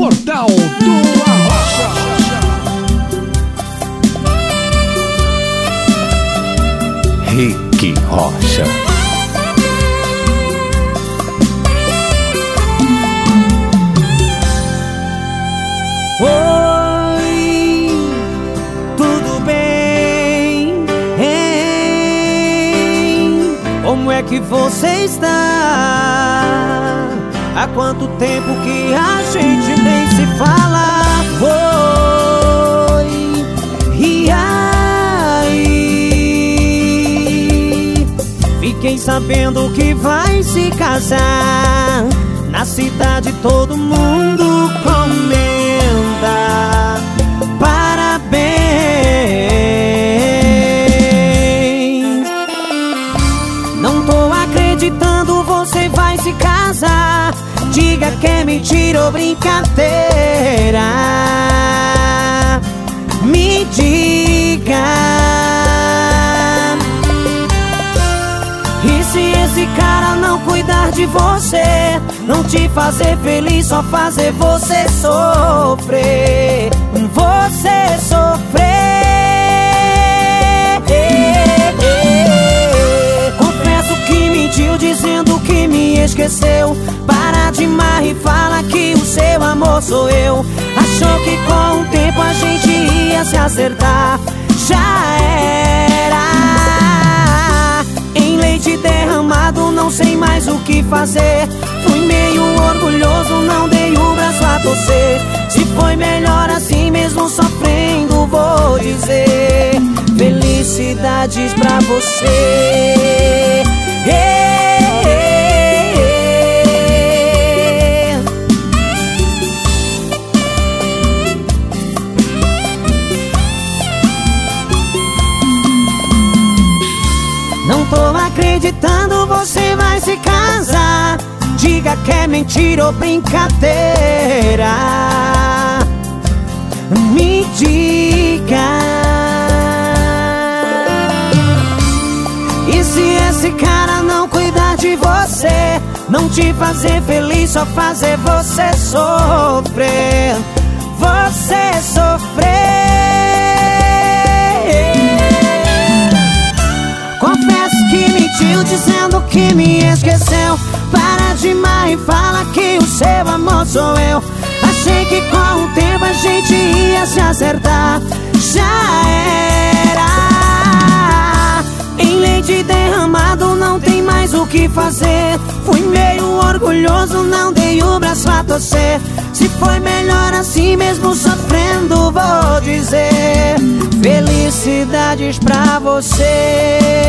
Portal do Arrocha. Rick Rocha. Oi, tudo bem? Hein? Como é que você está? Há quanto tempo que a gente nem se fala? Oi, e aí? Fiquei sabendo que vai se casar. Na cidade todo mundo comenta. Vai se casar. Diga que é mentira ou brincadeira. Me diga. E se esse cara não cuidar de você, não te fazer feliz, só fazer você sofrer, você sofrer. Esqueceu. Para de mar e fala que o seu amor sou eu. Achou que com o tempo a gente ia se acertar. Já era. Em leite derramado, não sei mais o que fazer. Fui meio orgulhoso, não dei o braço a torcer. Se foi melhor assim, mesmo sofrendo, vou dizer: Felicidades pra você. Tô acreditando, você vai se casar. Diga que é mentira ou brincadeira. Me diga. E se esse cara não cuidar de você, não te fazer feliz, só fazer você sofrer, que me esqueceu. Para de mar e fala que o seu amor sou eu. Achei que com o tempo a gente ia se acertar. Já era. Em leite derramado não tem mais o que fazer. Fui meio orgulhoso, não dei o braço a torcer. Se foi melhor assim, mesmo sofrendo, vou dizer: Felicidades pra você.